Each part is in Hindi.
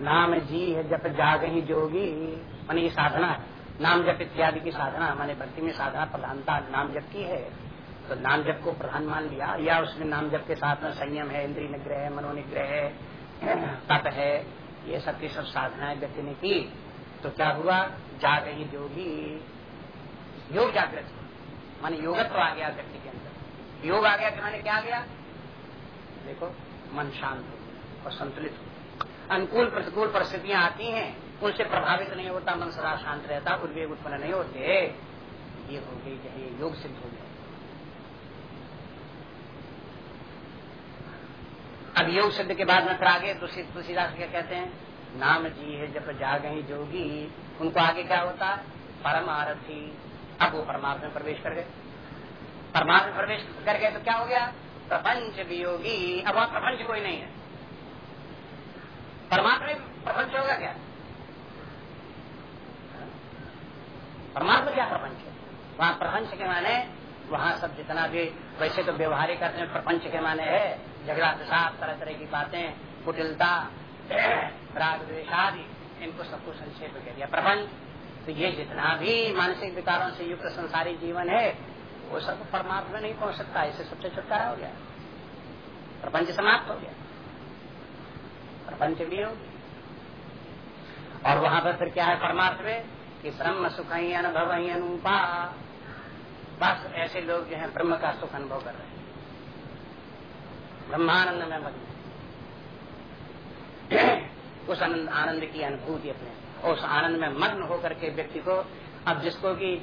नाम जी है, जप जाग ही जोगी। मान ये साधना नाम जप इत्यादि की साधना हमारे भक्ति में साधना प्रधानता नाम जप की है। तो नाम जप को प्रधान मान लिया, या उसमें नाम जप के साथ में संयम है, इंद्रिय निग्रह है, मनोनिग्रह है, तप है, ये सब की सब साधनाएँ व्यक्ति ने की। तो क्या हुआ? जाग ही जोगी। योग जागृत। माने योगत्व तो आ गया व्यक्ति के अंदर। योग आ गया कि माने क्या आ गया? देखो, मन शांत हो और संतुलित हो अनुकूल प्रतिकूल परिस्थितियाँ आती हैं, उनसे प्रभावित नहीं होता, मन सदा शांत रहता, उद्वेग उत्पन्न नहीं होते। ये हो गई चाहे योग सिद्ध हो गया। अब योग सिद्ध के बाद में फिर आगे तुलसीदास क्या कहते हैं? नाम जी है, जब जाग ही जोगी, उनको आगे क्या होता? परमारथी अब वो परमार्थ में प्रवेश कर गए। परमार्थ में प्रवेश कर गए तो क्या हो गया? प्रपंच वियोगी। अब वहाँ प्रपंच कोई नहीं है। परमात्मा में प्रपंच होगा क्या? परमात्मा क्या प्रपंच है? वहाँ प्रपंच के माने, वहाँ सब जितना भी, वैसे तो व्यवहारिक अर्थ में प्रपंच के माने है। झगड़ा प्रसाद तरह तरह की बातें, कुटिलता, राग द्वेशादि इनको सबको संक्षेप कर दिया। प्रपंच तो ये जितना भी मानसिक विकारों से युक्त संसारी जीवन है, वो सब परमात्मा नहीं पहुँच सकता इसे सबसे छुटकारा हो गया। प्रपंच समाप्त हो गया। प्रपंच भी होगी और वहाँ पर फिर क्या है परमार्थ में कि ब्रह्म सुख ही अनुभव ही अनुपा। बस ऐसे लोग जो है ब्रह्म का सुख अनुभव कर रहे हैं। ब्रह्मानंद में मग्न उस आनंद आनंद की अनुभूति अपने। उस आनंद में मग्न होकर के व्यक्ति को अब जिसको कि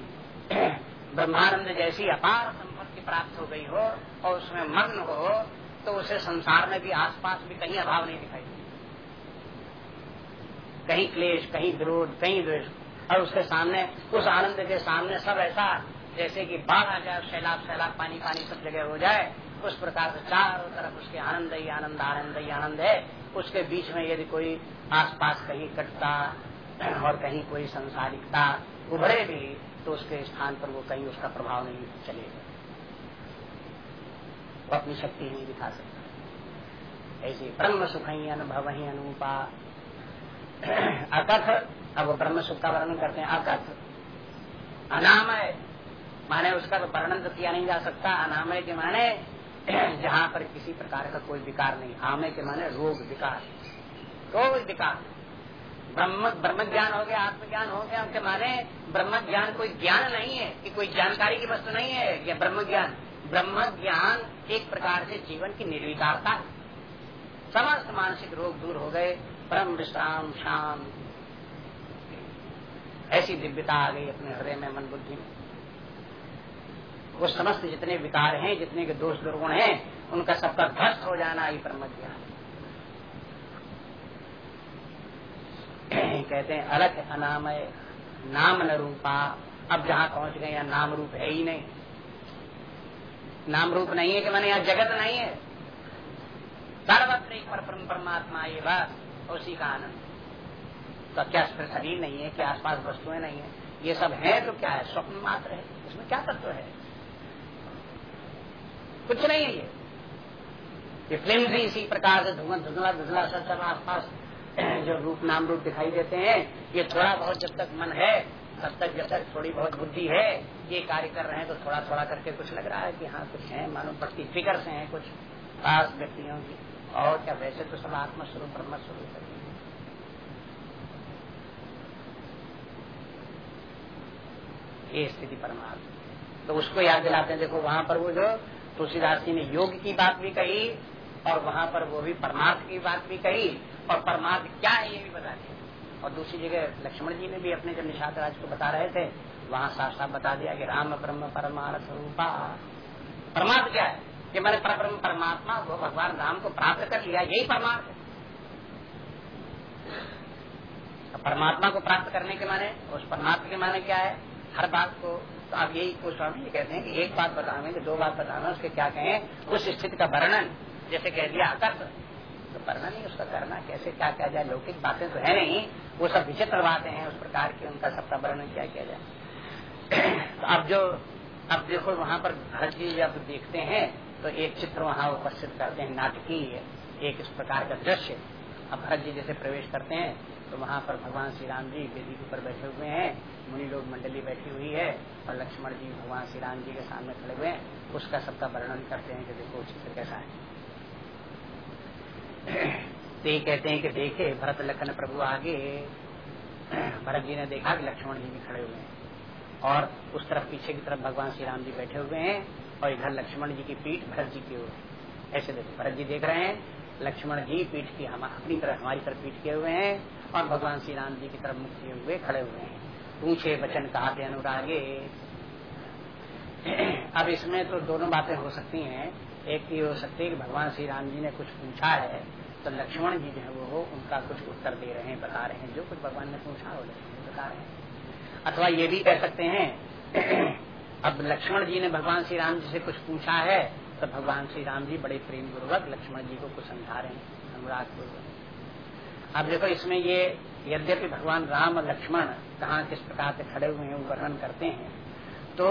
ब्रह्मानंद जैसी अपार संपत्ति प्राप्त हो गई हो और उसमें मग्न हो तो उसे संसार में भी आसपास भी कहीं अभाव नहीं दिखाई कहीं क्लेश, कहीं विरोध कहीं द्वेष। और उसके सामने, उस आनंद के सामने सब ऐसा, जैसे कि बाढ़ आ जाए, सैलाब सैलाब, पानी पानी सब जगह हो जाए, उस प्रकार से चारों तरफ़ उसके आनंद ही आनंद आनंद ही आनंद है। उसके बीच में यदि कोई आसपास कहीं कटता और कहीं कोई संसारिकता उभरे भी तो उसके स्थान पर वो कहीं उसका प्रभाव नहीं चलेगा। वो अपनी शक्ति नहीं दिखा सकता। ऐसे ब्रह्म सुख ही अनुभव ही अनुपा अकथ अब ब्रह्म सुख का वर्णन करते हैं अकथ अनामय। माने उसका तो वर्णन तो किया नहीं जा सकता। अनामय के माने जहाँ पर किसी प्रकार का कोई विकार नहीं। आमय के माने रोग विकार। रोग विकार। ब्रह्म ब्रह्म ज्ञान हो गया, आत्मज्ञान हो गया, उनके माने ब्रह्म ज्ञान कोई ज्ञान नहीं है, कि कोई जानकारी की वस्तु नहीं है, या ब्रह्म ज्ञान ब्रह्म ज्ञान एक प्रकार से जीवन की निर्विकारता है। समस्त मानसिक रोग दूर हो गए। परम विश्राम शांत ऐसी दिव्यता आ गई अपने हृदय में मन बुद्धि में। वो समस्त जितने विकार हैं, जितने के दोष दुर्गुण हैं, उनका सबका ध्वस्त हो जाना ही ब्रह्म ज्ञान कहते हैं अलग अनामय, नाम न रूपा। अब जहाँ पहुँच गए, यहाँ नाम रूप है ही नहीं। नाम रूप नहीं है कि मैंने यहाँ जगत नहीं है। सर्वत्र पर परमात्मा ये बस उसी का आनंद। तो क्या शरीर नहीं है, क्या आसपास वस्तुएँ नहीं है? ये सब है तो क्या है? स्वप्न मात्र है। इसमें क्या तत्व है? कुछ नहीं है ये। ये फ़िल्म भी इसी प्रकार से धुआँ, धुंधला धुंधला सब सब आसपास, जो रूप, नाम, रूप दिखाई देते हैं, ये थोड़ा बहुत जब तक मन है, तब तक जब तक थोड़ी बहुत बुद्धि है, ये कार्य कर रहे हैं तो थोड़ा थोड़ा करके कुछ लग रहा है कि हाँ कुछ है मालूम प्रति फिकर से है कुछ खास व्यक्तियों की। और क्या वैसे तो सब आत्मस्वरूप ब्रह्म स्वरूप है। ये स्थिति परमार्थ तो उसको याद दिलाते हैं, देखो वहाँ पर वो जो तुलसीदास जी ने योग की बात भी कही और वहाँ पर वो भी परमार्थ की बात भी कही और परमार्थ क्या है ये भी बता दिया। और दूसरी जगह लक्ष्मण जी ने भी अपने जब निषाद राज को बता रहे थे, वहाँ साफ़ साफ़ बता दिया कि राम ब्रह्म परमार्थ रूपा। परमार्थ क्या है? कि मैंने परब्रह्म परमात्मा वो भगवान राम को प्राप्त कर लिया, यही परमार्थ है। परमात्मा को प्राप्त करने के माने, उस परमात्मा के माने क्या है? हर बात को तो आप यही को स्वामी कहते हैं कि एक बात बताना कि दो बात बताना उसके क्या कहें? उस स्थिति का वर्णन, जैसे कह दिया आकर्ष। तो वर्णन ही उसका करना, कैसे क्या क्या जाए, लौकिक बातें तो है नहीं, वो सब विचित्र बातें हैं, उस प्रकार की उनका सबका वर्णन क्या किया जाए। तो अब जो अब देखो वहाँ पर हर चीज़ जब देखते हैं तो एक चित्र वहाँ उपस्थित करते हैं, नाटकीय, एक इस प्रकार का दृश्य। अब भरत जी जैसे प्रवेश करते हैं तो वहाँ पर भगवान श्री राम जी वेदी के ऊपर बैठे हुए हैं, मुनि लोग मंडली बैठी हुई है, और लक्ष्मण जी भगवान श्री राम जी के सामने खड़े हुए हैं, उसका सबका वर्णन करते हैं कि देखो चित्र कैसा है। तो ये कहते हैं कि देखे, भरत लखन प्रभु आगे। भरत जी ने देखा कि लक्ष्मण जी भी खड़े हुए हैं, और उस तरफ़ पीछे की तरफ़ भगवान श्री राम जी बैठे हुए हैं और इधर लक्ष्मण जी की पीठ भरत जी की ओर ऐसे देखो, भरत जी देख रहे हैं, लक्ष्मण जी पीठ की हम, अपनी तरफ़, हमारी तरफ़ पीठ किए हुए हैं और भगवान श्री राम जी की तरफ़ मुख किए हुए खड़े हुए हैं। पूछे वचन कहा थे अनुरागे। अब इसमें तो दोनों बातें हो सकती हैं। एक ये हो सकती है कि भगवान श्री राम जी ने कुछ पूछा है तो लक्ष्मण जी जो है वो उनका कुछ उत्तर दे रहे हैं, बता रहे हैं, जो कुछ भगवान ने पूछा हो बता रहे हैं। अथवा ये भी कह सकते हैं अब लक्ष्मण जी ने भगवान श्री राम जी से कुछ पूछा है तो भगवान श्री राम जी बड़े प्रेम पूर्वक लक्ष्मण जी को कुछ समझा रहे हैं अनुराग पूर्वक। अब देखो, इसमें ये, यद्यपि भगवान राम और लक्ष्मण कहा किस प्रकार से खड़े हुए हैं, वो वर्णन करते हैं तो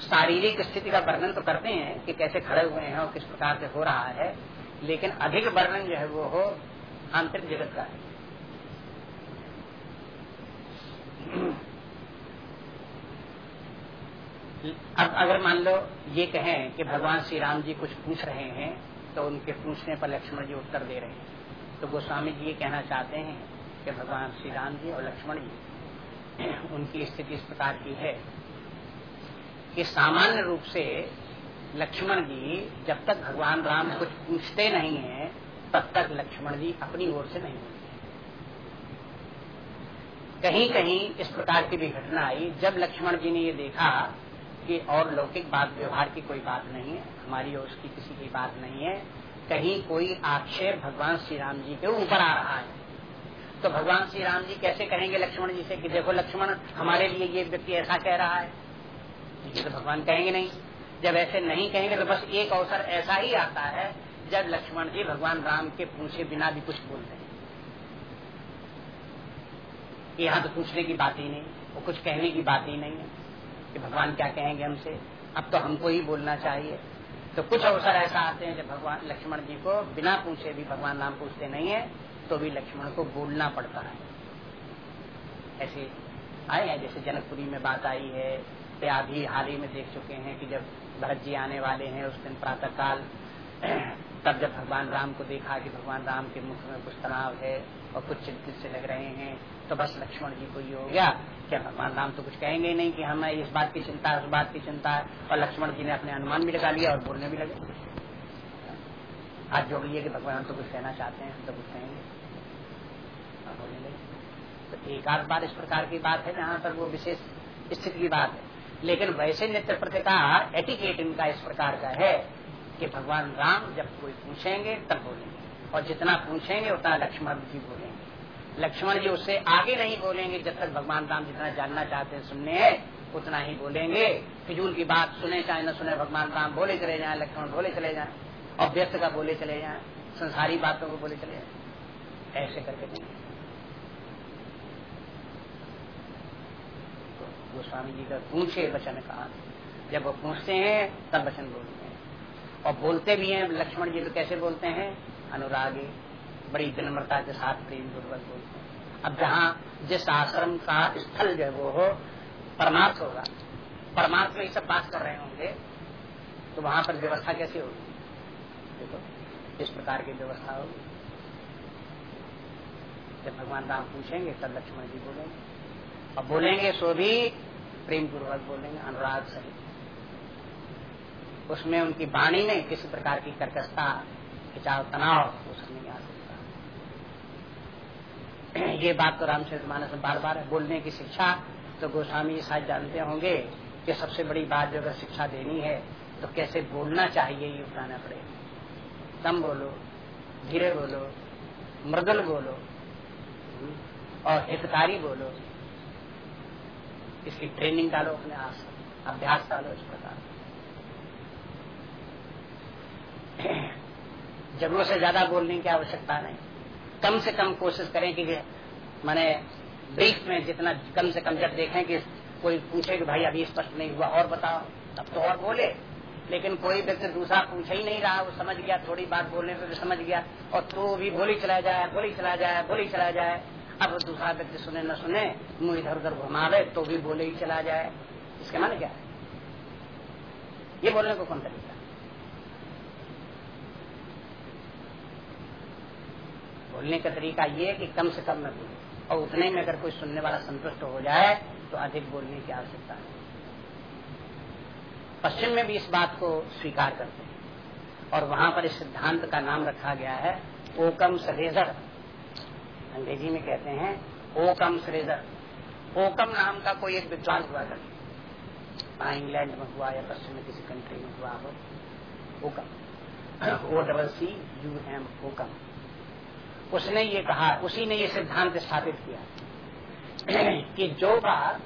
शारीरिक स्थिति का वर्णन तो करते हैं कि कैसे खड़े हुए हैं और किस प्रकार से हो रहा है, लेकिन अधिक वर्णन जो है वो हो आंतरिक जगत का है। अब अगर मान लो ये कहें कि भगवान श्री राम जी कुछ पूछ रहे हैं तो उनके पूछने पर लक्ष्मण जी उत्तर दे रहे हैं। तो गोस्वामी जी ये कहना चाहते हैं कि भगवान श्री राम जी और लक्ष्मण जी, उनकी स्थिति इस प्रकार की है कि सामान्य रूप से लक्ष्मण जी जब तक भगवान राम कुछ पूछते नहीं है, तब तक लक्ष्मण जी अपनी ओर से नहीं कहीं कहीं इस प्रकार की भी घटना आई, जब लक्ष्मण जी ने ये देखा की और लौकिक बात, व्यवहार की कोई बात नहीं है। हमारी और उसकी किसी की बात नहीं है। कहीं कोई आक्षेप भगवान श्री राम जी के ऊपर आ रहा है। तो भगवान श्री राम जी कैसे कहेंगे लक्ष्मण जी से कि देखो लक्ष्मण, हमारे लिए ये व्यक्ति ऐसा कह रहा है? ये तो भगवान कहेंगे नहीं। जब ऐसे नहीं कहेंगे तो बस एक अवसर ऐसा ही आता है जब लक्ष्मण जी भगवान राम के पूछे बिना भी कुछ बोलते हैं। यहाँ तो पूछने की बात ही नहीं, वो कुछ कहने की बात ही नहीं है। कि भगवान क्या कहेंगे हमसे? अब तो हमको ही बोलना चाहिए। तो कुछ अवसर ऐसा आते हैं जब भगवान लक्ष्मण जी को बिना पूछे भी भगवान नाम पूछते नहीं है तो भी लक्ष्मण को बोलना पड़ता है। ऐसे आए हैं, जैसे जनकपुरी में बात आई है या अभी हाल ही में देख चुके हैं कि जब भरत जी आने वाले हैं, उस दिन प्रातः काल तब जब भगवान राम को देखा कि भगवान राम के मुख में कुछ तनाव है और कुछ चिंतित से लग रहे हैं तो बस लक्ष्मण जी को ये हो गया क्या भगवान राम तो कुछ कहेंगे नहीं कि हमें इस बात की चिंता, उस बात की चिंता है। और लक्ष्मण जी ने अपने अनुमान भी लगा लिया और बोलने भी लगे। हाथ जोड़ लिए कि भगवान तो कुछ कहना चाहते हैं, हम तो कुछ कहेंगे। लगे। तो एक आध बार इस प्रकार की बात है जहाँ पर वो विशेष स्थिति की बात है। लेकिन वैसे नित्य प्रति का एटिकेट इनका इस प्रकार का है। कि भगवान राम जब कोई पूछेंगे, तब बोलेंगे। और जितना पूछेंगे, उतना लक्ष्मण जी बोलेंगे। लक्ष्मण जी उससे आगे नहीं बोलेंगे, जब तक भगवान राम जितना जानना चाहते हैं सुनने हैं उतना ही बोलेंगे। फिजूल की बात सुने, चाहे न सुने, भगवान राम बोले चले जाए, लक्ष्मण बोले चले जाए और व्यस्त का बोले चले जाए, संसारी बातों को बोले चले जाए। ऐसे करके नहीं तो गोस्वामी जी का पूछे वचन कहा। जब वो पूछते हैं, तब वचन बोलते हैं। और बोलते भी हैं, लक्ष्मण जी तो कैसे बोलते हैं? अनुरागी, बड़ी विनम्रता के साथ प्रेम पूर्वक बोलते हैं। अब जहाँ जिस आश्रम का स्थल जो वो हो, परमार्थ होगा। परमार्थ में ही सब बात कर रहे होंगे तो वहाँ पर व्यवस्था कैसे होगी? देखो, इस प्रकार की व्यवस्था होगी। जब भगवान राम पूछेंगे, तब लक्ष्मण जी बोलेंगे। और बोलेंगे सो भी प्रेम पूर्वक बोलेंगे, अनुराग सहित। उसमें उनकी वाणी में किसी प्रकार की कर्कशता, खिंचाव, तनाव उसमें नहीं आ सकता। ये बात तो रामचरित मानस में बार बार बोलने की शिक्षा तो गोस्वामी शायद जानते होंगे कि सबसे बड़ी बात जो अगर शिक्षा देनी है तो कैसे बोलना चाहिए ये बताना पड़ेगा। दम बोलो, धीरे बोलो, मृदल बोलो, और हितकारी बोलो। इसकी ट्रेनिंग डालो अपने आस अभ्यास डालो इस प्रकार। ज़रूरत से ज़्यादा बोलने की आवश्यकता नहीं। कम से कम कोशिश करें कि मैंने ब्रीफ में जितना कम से कम जब देखें कि कोई पूछे कि भाई अभी स्पष्ट नहीं हुआ, और बताओ। तब तो और बोले। लेकिन कोई व्यक्ति दूसरा पूछ ही नहीं रहा, वो समझ गया, थोड़ी बात बोलने पर भी समझ गया, और तो भी बोली चला जाए, बोली चला जाए, बोली चला जाए। अब दूसरा व्यक्ति सुने, न सुने, मुँह इधर उधर घुमावे तो भी बोले ही चला जाए। इसके माने क्या? है ये बोलने को कौन तरीका बोलने का तरीका ये कि कम से कम में बोले। और उतने में अगर कोई सुनने वाला संतुष्ट हो जाए तो अधिक बोलने की आवश्यकता है। पश्चिम में भी इस बात को स्वीकार करते हैं। और वहाँ पर इस सिद्धांत का नाम रखा गया है, ओकम सरेजर। अंग्रेज़ी में कहते हैं, ओकम सरेजर। ओकम नाम का कोई एक विद्वान हुआ करते वहाँ इंग्लैंड में हुआ या पश्चिम में किसी कंट्री में हुआ हो, Occam. O double C U M Occam. उसने ये कहा, उसी ने ये सिद्धांत स्थापित किया। कि जो बात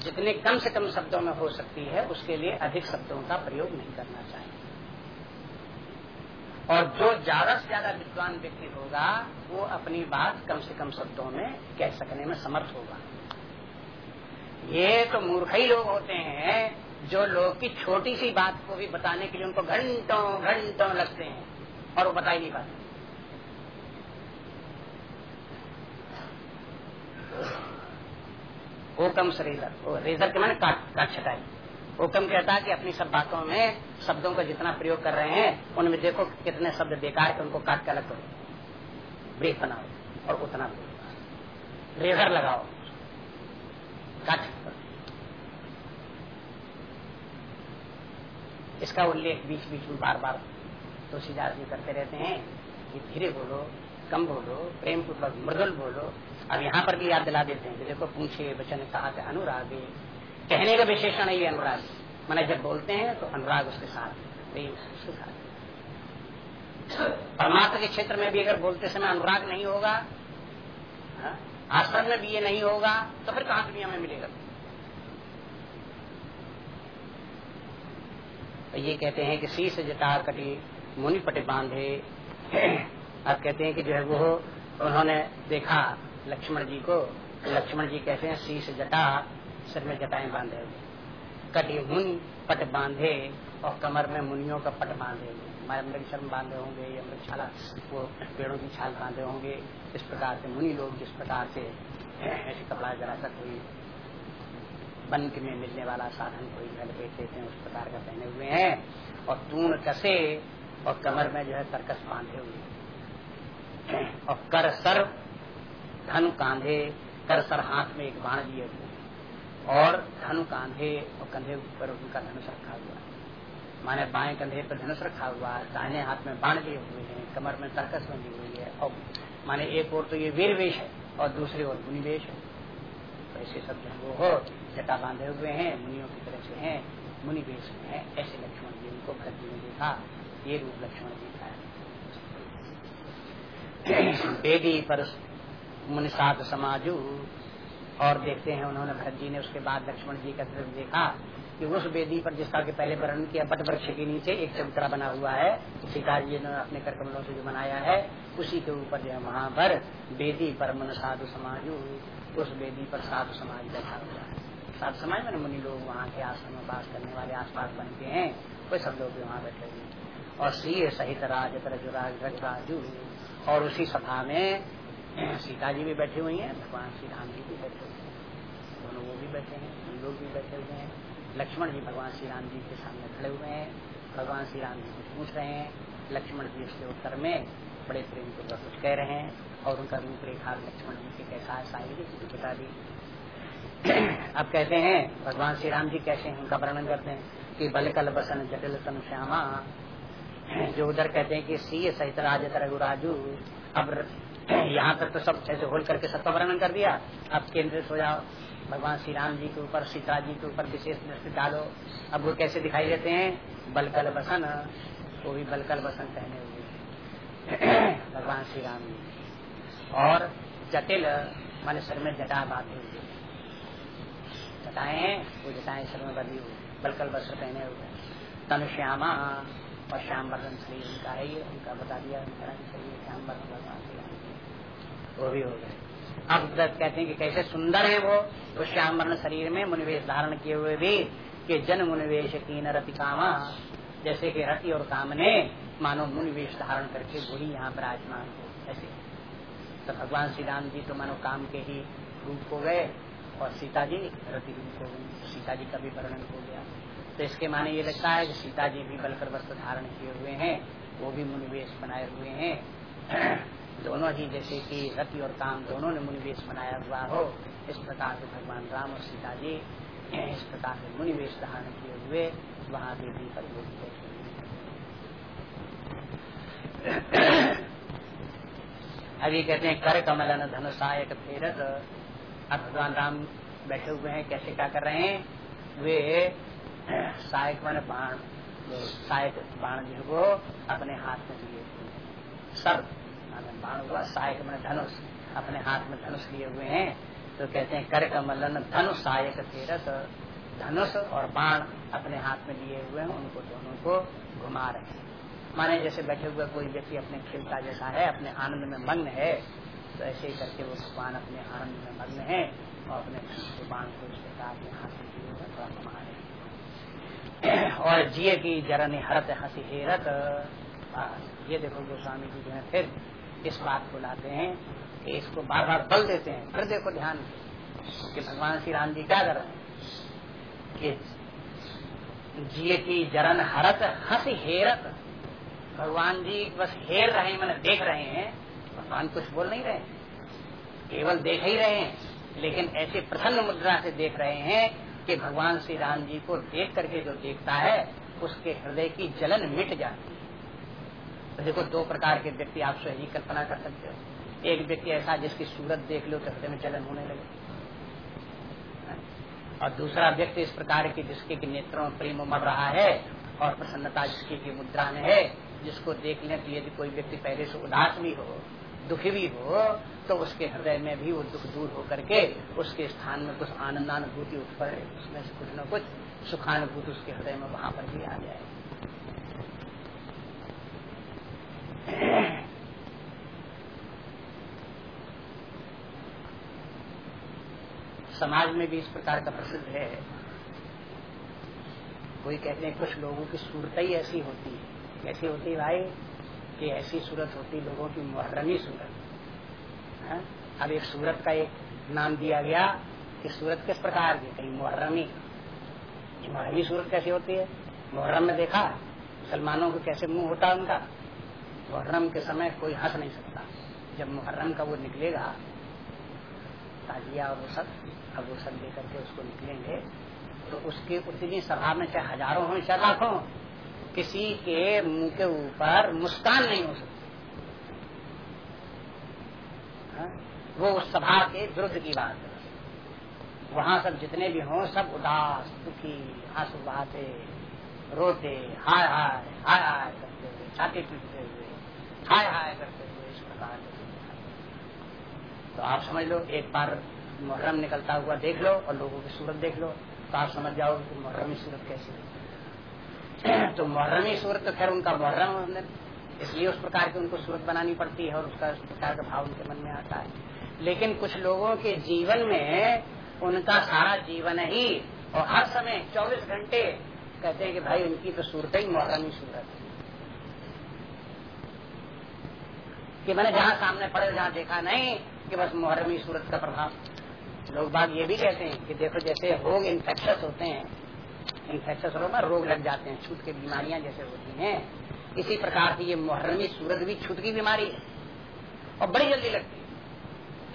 जितने कम से कम शब्दों में हो सकती है, उसके लिए अधिक शब्दों का प्रयोग नहीं करना चाहिए। और जो ज़्यादा से ज़्यादा विद्वान व्यक्ति होगा, वो अपनी बात कम से कम शब्दों में कह सकने में समर्थ होगा। ये तो मूर्ख ही लोग होते हैं, जो लोग की छोटी सी बात को भी बताने के लिए उनको घंटों घंटों लगते हैं, और वो बता ही नहीं पाते। ओकम रेजर रेजर के मैंने काट काट छटाई। ओकम कहता है कि अपनी सब बातों में, शब्दों का जितना प्रयोग कर रहे हैं, उनमें देखो कितने शब्द बेकार के उनको काट के अलग करो। ब्रेक बनाओ और उतना रेजर लगाओ। काट। इसका उल्लेख बीच बीच में बार बार तुलसीदास जी करते रहते हैं कि धीरे बोलो कम बोलो प्रेम पूर्वक मृदुल बोलो अब यहाँ पर भी याद दिला देते हैं देखो पूछे वचन कहा थे अनुराग। कहने का विशेषण है अनुराग। मैंने जब बोलते हैं तो अनुराग उसके साथ प्रेम उसके साथ। परमात्मा के क्षेत्र में भी अगर बोलते समय अनुराग नहीं होगा हाँ, आश्रम में भी ये नहीं होगा तो फिर कहाँ दुनिया में मिलेगा? तो ये कहते हैं कि शीश जटा कटी मुनि पटे बांधे अब कहते हैं कि जो है वो उन्होंने देखा, लक्ष्मण जी को, लक्ष्मण जी कहते हैं, शीश जटा, सिर में जटाएँ बांधे हुए, कटी मुनि पट बांधे और कमर में मुनियों का पट बांधे हुए हमारे मृग शर्म बांधे होंगे, या छाला वो पेड़ों की छाल बांधे होंगे, इस प्रकार से मुनि लोग, जिस प्रकार से ऐसे कपड़ा जरा सा कोई बन में मिलने वाला साधन कोई घर बैठ लेते हैं, उस प्रकार का पहने हुए हैं, और तून कसे और कमर में जो है सर्कस बांधे हुए और कर सर, धनु कांधे, कर सर हाथ में एक बाण दिए हुए। और धनु कांधे और कंधे ऊपर उनका धनुष रखा हुआ है। माने बाएँ कंधे पर धनुष रखा हुआ है, दाहिने हाथ में बाण लिए हुए हैं, कमर में तरकस बनी हुई है। और माने एक और तो ये वीर वेश है और दूसरी ओर मुनि वेश है। तो ऐसे सब जो वो। हो जटा बांधे हुए हैं, मुनियों की तरह से हैं मुनि वेश में है। ऐसे लक्ष्मण जी उनको भरत जी ने देखा, ये रूप लक्ष्मण जी का है। बेदी पर मुनि सात समाजू। और देखते हैं उन्होंने भरत जी ने उसके बाद लक्ष्मण जी का तरफ़ देखा कि उस वेदी पर जिसका के पहले वर्णन किया बट वृक्ष के नीचे एक चबूतरा बना हुआ है। सीता जी ने अपने कर कमलों से जो बनाया है, उसी के ऊपर जो है वहाँ पर वेदी पर मन साधु समाजू। उस वेदी पर साधु समाज बैठा हुआ है। साधु समाज मैंने मुनि लोग वहाँ के आश्रम में बास करने वाले आसपास बन के हैं। वे सब लोग भी वहाँ बैठे हुए और सी सहित राज राजू और उसी सभा में सीता जी भी बैठी हुई हैं, भगवान श्री राम जी भी बैठे हुए हैं। दोनों वो भी बैठे हैं, हम लोग भी बैठे हुए हैं। लक्ष्मण जी भगवान श्री राम जी के सामने खड़े हुए हैं। भगवान श्री राम जी कुछ पूछ रहे हैं, लक्ष्मण जी उसके उत्तर में बड़े प्रेम को कुछ कह रहे हैं और उनका रूपरेखा लक्ष्मण जी के कैसा है शायरी बता दी। अब कहते हैं, भगवान श्री राम जी कैसे हैं? उनका वर्णन करते हैं कि बल कल बसन जटिल श्यामा जो उधर कहते हैं कि सी सहित राज रघुराजू। अब यहाँ तक तो सब ऐसे होल करके सबका वर्णन कर दिया। अब केंद्रित हो जाओ। भगवान श्री राम जी के ऊपर, सीता जी के ऊपर विशेष दृष्टि डालो। अब वो कैसे दिखाई देते हैं? बलकल बसन। वो भी बलकल बसन पहने हुए। भगवान श्री राम जी। और जटिल, मान सर में जटा बांधे हुए। जटाए, वो जटाए सर में बंधी हुई। बलकल बसन पहने हुए। तनु श्यामा और श्याम वर्धन शरीर उनका है, ये उनका बता दिया शरीर श्याम वर्धन भगवान वो भी हो गए। अब कहते हैं कि कैसे सुंदर है वो तो श्याम वर्ण शरीर में मुनिवेश धारण किए हुए भी कि जन मुनिवेश तीन रति कामा। जैसे कि रति और काम ने मानो मुनि वेश धारण करके वही यहाँ पर आजमान हो ऐसे। तो भगवान श्री राम जी तो मानो काम के ही रूप हो गए और सीता जी रति रूप हो गई। सीता जी का भी वर्णन हो गया। तो इसके माने ये लगता है कि सीता जी भी बलकर वस्त्र धारण किए हुए हैं, वो भी मुनिवेश बनाए हुए हैं। दोनों ही जैसे कि रति और काम दोनों ने मुनिवेश बनाया हुआ हो, इस प्रकार से भगवान राम और सीता जी, इस प्रकार से मुनिवेश धारण किए हुए वहाँ देवी पर अभी कहते हैं, कर कमलन धनुषायक फेरत अब भगवान राम बैठे हुए हैं, कैसे क्या कर रहे हैं? वे सहायक मान बाण। सहायक बाण जो वो अपने हाथ में लिए सब बाण हुआ, सहायक मैंने धनुष। अपने हाथ में धनुष लिए हुए हैं तो कहते हैं कर कमलन धनुष सहायक तेरस। धनुष और बाण अपने हाथ में लिए हुए हैं, उनको दोनों को घुमा रहे हैं। माने जैसे बैठे हुए कोई व्यक्ति अपने खेल का जैसा है, अपने आनंद में मग्न है तो ऐसे ही करके वो भगवान अपने आनंद में मग्न है और अपने बाण को प्रकार अपने हाथ में लिए हुए थोड़ा घुमा रहे और जिये की जरन हरत हँसी हेरत। ये देखो गोस्वामी जी जो है, फिर इस बात को लाते हैं कि इसको बार बार बल देते हैं। फिर देखो ध्यान कि भगवान श्री राम जी क्या कर रहे हैं? कि जिये की जरन हरत हंस हेरत। भगवान जी बस हेर रहे हैं, मैंने देख रहे हैं। भगवान कुछ बोल नहीं रहे। केवल देख ही रहे हैं, लेकिन ऐसे प्रसन्न मुद्रा से देख रहे हैं कि भगवान श्री राम जी को देख करके जो देखता है, उसके हृदय की जलन मिट जाती है। तो देखो, दो प्रकार के व्यक्ति आप स्वयं कल्पना कर सकते हो। एक व्यक्ति ऐसा जिसकी सूरत देख लो तो हृदय में जलन होने लगे। और दूसरा व्यक्ति इस प्रकार की जिसके की नेत्रों में प्रेम उमड़ रहा है और प्रसन्नता जिसकी की मुद्रा में है, जिसको देख लें तो यदि कोई व्यक्ति पहले से उदास भी हो दुखी भी हो तो उसके हृदय में भी वो दुख दूर होकर के उसके स्थान में कुछ आनंदानुभूति उत्पन्न उसमें से कुछ न कुछ सुखानुभूति उसके हृदय में वहाँ पर भी आ जाए। समाज में भी इस प्रकार का प्रसिद्ध है। कोई कहते हैं, कुछ लोगों की सूरत ही ऐसी होती है। कैसी होती है, भाई कि ऐसी सूरत होती, लोगों की मुहर्रमी सूरत? हाँ? अब एक सूरत का एक नाम दिया गया कि सूरत किस प्रकार की? कहीं मुहर्रमी। मुहर्रमी सूरत कैसी होती है? मुहर्रम में देखा, मुसलमानों को कैसे मुँह होता उनका? मुहर्रम के समय कोई हंस नहीं सकता। जब मुहर्रम का वो निकलेगा, ताजिया और वो सब, अब वो सब लेकर के उसको निकलेंगे तो उसके उतनी सभा में चाहे हज़ारों हो, चाहे लाखों किसी के मुँह के ऊपर मुस्कान नहीं हो सकती। हाँ? वो उस सभा के विरुद्ध की बात है। वहाँ सब जितने भी हों, सब उदास, दुखी, आँसू बहाते, रोते, हाय हाय हाय हाय करते हुए, छाती पीटते हुए, हाय हाय करते हुए इस प्रकार तो आप समझ लो, एक बार मुहर्रम निकलता हुआ देख लो और लोगों की सूरत देख लो। तो आप समझ जाओ कि मुहर्रमी सूरत कैसी है। तो मुहर्रमी सूरत तो खैर उनका मुहर्रम इसलिए उस प्रकार की उनको सूरत बनानी पड़ती है और उसका उस प्रकार का भाव उनके मन में आता है। लेकिन कुछ लोगों के जीवन में उनका सारा जीवन ही, और हर समय 24 घंटे कहते हैं कि भाई उनकी तो सूरत ही मुहर्रमी सूरत है। कि मैंने जहाँ सामने पड़े, जहाँ देखा नहीं, कि बस मुहर्रमी सूरत का प्रभाव। लोग बाग ये भी कहते हैं कि देखो जैसे रोग इन्फेक्शस होते हैं इन्फेक्शस रोग रोग लग जाते हैं, छूट की बीमारियाँ जैसे होती हैं। इसी प्रकार की ये मुहर्रमी सूरत भी छूट की बीमारी है और बड़ी जल्दी लगती है।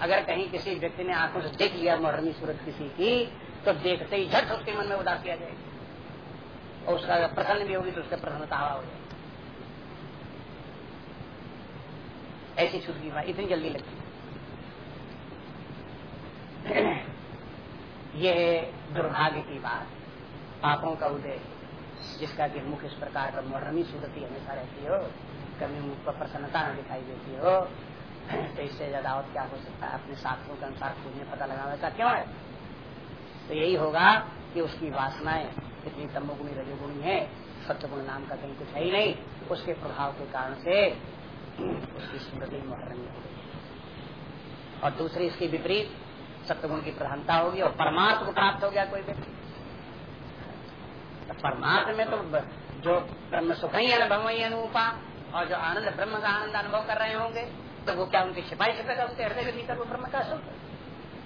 अगर कहीं किसी व्यक्ति ने आँखों से देख लिया मुहर्रमी सूरत किसी की तो देखते ही झट उसके मन में उदासी आ जाएगी। और उसका अगर प्रसन्न भी होगी तो उसका प्रसन्नता हो जाएगी। ऐसी छूट की बीमारी इतनी जल्दी लगती है। ये दुर्भाग्य की बात पापों का उदय, जिसका कि मुख इस प्रकार का मुहर्रमी सूरती हमेशा रहती हो, कभी मुख पर प्रसन्नता में दिखाई देती हो तो इससे ज़्यादा और क्या हो सकता है? अपने शास्त्रों के अनुसार खोजने पता लगा ऐसा क्यों है? तो यही होगा कि उसकी वासनाएँ इतनी तमोगुणी, रजोगुणी है, सत्यगुण नाम का कहीं कुछ है ही नहीं, उसके प्रभाव के कारण से उसकी सूरत ही मुहर्रमी हो और दूसरी इसकी विपरीत, सत्यगुण की प्रधानता होगी और परमात्मा को प्राप्त हो गया कोई व्यक्ति। तो परमात्मा में तो जो ब्रह्म सुख ही, अनुभव ही अनुपा और जो आनंद, ब्रह्म का आनंद अनुभव कर रहे होंगे तो वो क्या उनकी छिपाई छिपेगा उनके हृदय के भीतर वो ब्रह्म का सुख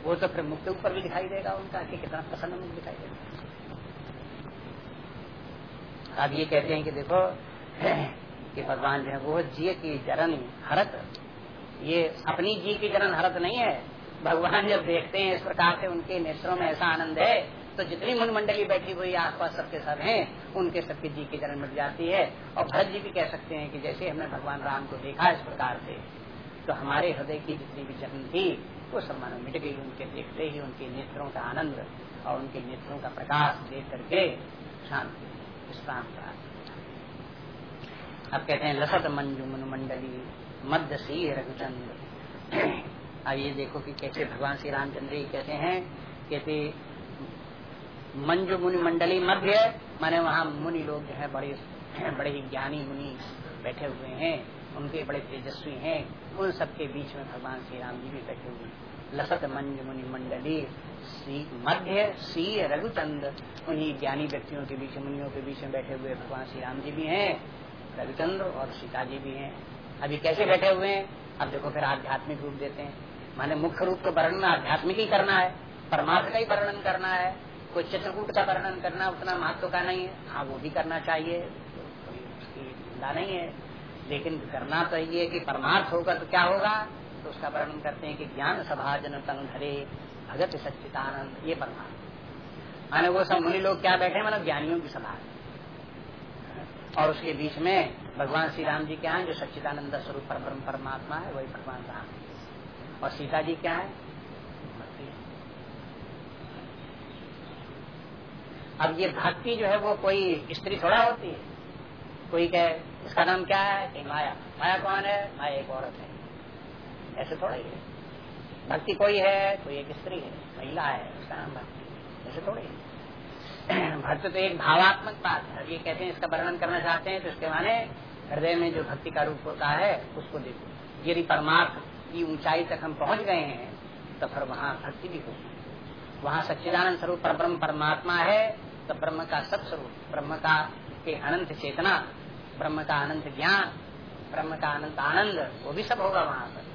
वो तो फिर मुक्त ऊपर भी दिखाई देगा, उनका कि कितना प्रसन्न मुक्त दिखाई देगा। अब ये कहते हैं कि देखो, कि भगवान जो है, वो जी की जरन हरत, ये अपनी जी की जरन हरत नहीं है। भगवान जब देखते हैं इस प्रकार से, उनके नेत्रों में ऐसा आनंद है तो जितनी मुन मंडली बैठी हुई आसपास सबके सब हैं, उनके सबके जी की जरन मिट जाती है। और भरत जी भी कह सकते हैं कि जैसे हमने भगवान राम को देखा इस प्रकार से तो हमारे हृदय की जितनी भी जरन थी, वो सब मानो मिट गई। उनके देखते ही उनके नेत्रों का आनंद और उनके नेत्रों का प्रकाश देख करके शांति, विश्राम का अब कहते हैं, लसत मंजू मनुमंडली मध्य सी रघुचंद्र। अब ये देखो कि कैसे भगवान श्री रामचंद्र जी कहते हैं, कहते मंजू मुनि मंडली मध्य माने वहाँ मुनि लोग जो है, बड़े बड़े ही ज्ञानी मुनि बैठे हुए हैं, उनके बड़े तेजस्वी हैं। उन सबके बीच में भगवान श्री राम जी भी बैठे हुए हैं। लसत मंज मुनि मंडली मध्य सी, रघुचंद। उन्हीं ज्ञानी व्यक्तियों के बीच, मुनियों के बीच में बैठे हुए भगवान श्री राम जी भी हैं रविचंद्र और सीता जी भी हैं। अभी कैसे बैठे हुए हैं? अब देखो फिर आध्यात्मिक रूप देते हैं। माने मुख्य रूप तो वर्णन आध्यात्मिक ही करना है, परमार्थ का ही वर्णन करना है। कोई चित्रकूट का वर्णन करना उतना महत्व का नहीं है। हाँ वो भी करना चाहिए। चिंता नहीं है। लेकिन करना तो ये कि परमार्थ होगा तो क्या होगा? तो उसका वर्णन करते हैं कि ज्ञान सभा जन तंग धरे भगत सच्चिदानंद, ये परमार्थ। माने वो सब मुनि लोग क्या बैठे मतलब ज्ञानियों की सभा। और उसके बीच में भगवान श्री राम जी क्या है? जो सच्चिदानंद स्वरूप परम परमात्मा है, वही भगवान राम और सीता जी क्या है? अब ये भक्ति जो है वो कोई स्त्री थोड़ा होती है। कोई कहे, इसका नाम क्या है? कि माया। माया कौन है? माया एक औरत है। ऐसे थोड़ा ही है। भक्ति कोई है कोई एक स्त्री है, महिला है, उसका नाम भक्ति ऐसे थोड़ी है भक्त तो एक भावात्मक बात है। ये कहते हैं, इसका वर्णन करना चाहते हैं तो इसके माने हृदय में जो भक्ति का रूप होता है, उसको देखो। यदि परमार्थ की ऊंचाई तक हम पहुँच गए हैं तो फिर वहाँ भक्ति भी होगी। वहाँ सच्चिदानंद स्वरूप पर ब्रह्म परमात्मा है तो ब्रह्म का सब स्वरूप, ब्रह्म का के अनंत चेतना, ब्रह्म का अनंत ज्ञान, ब्रह्म का अनंत आनंद, वो भी सब होगा वहाँ पर।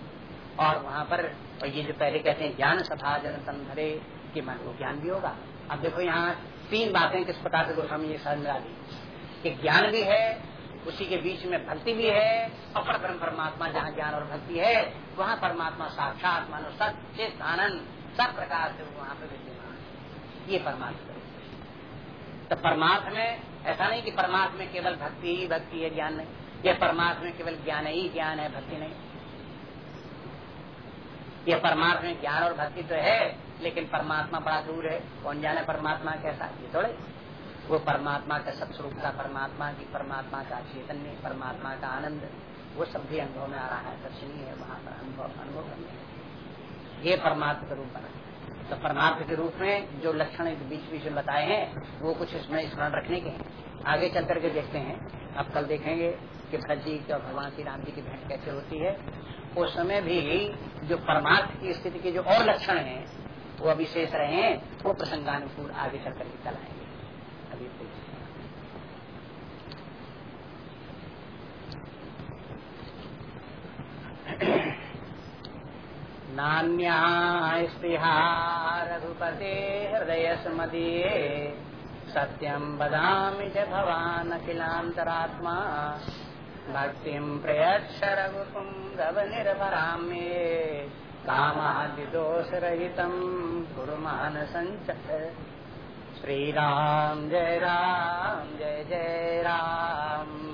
और वहाँ पर, और ये जो पहले कहते हैं, ज्ञान सभा जन संधरे के मन वो ज्ञान भी होगा। अब देखो यहाँ तीन बातें किस प्रकार से गोस्वामी ये साथ मिला दी कि ज्ञान भी है, उसी के बीच में भक्ति भी है, और परम परमात्मा, जहाँ ज्ञान और भक्ति है, वहाँ परमात्मा साक्षात मानो सत्य आनंद सब प्रकार से वहाँ पे विद्यमान ये परमात्मा। तो परमार्थ में ऐसा नहीं कि परमात्मा में केवल भक्ति ही भक्ति है, ज्ञान नहीं। यह परमात्मा में केवल ज्ञान ही ज्ञान है, भक्ति नहीं। यह परमार्थ में ज्ञान और भक्ति तो है, लेकिन परमात्मा बड़ा दूर है। कौन जाने परमात्मा कैसा? ये थोड़े। वो परमात्मा का सत्स्वरूप का परमात्मा की, परमात्मा का चैतन्य, परमात्मा का आनंद, वो सब भी अनुभव में आ रहा है। दर्शनीय वहाँ पर अनुभव अनुभव करने ये परमात्मा का रूप बना तो परमार्थ के रूप में जो लक्षण बीच बीच में बताए हैं, वो कुछ इसमें स्मरण रखने के हैं। आगे चल करके देखते हैं। अब कल देखेंगे कि भरत जी और भगवान श्री राम जी की भेंट कैसे होती है। उस समय भी जो परमार्थ की स्थिति के जो और लक्षण हैं, वो अभी शेष रहे हैं। वो प्रसंगानुकूल आगे चल करके कल आएँगे। अभी नान्या रघुपते हृदय स्मदीये सत्यम बदामि च भवान् अखिलान्तरात्मा। भक्तिं प्रयच्छ रघुपुङ्गव निर्भराम्ये। कामादिदोषरहितम् कुर्मान सञ्चय श्रीराम जय राम, जय जय राम।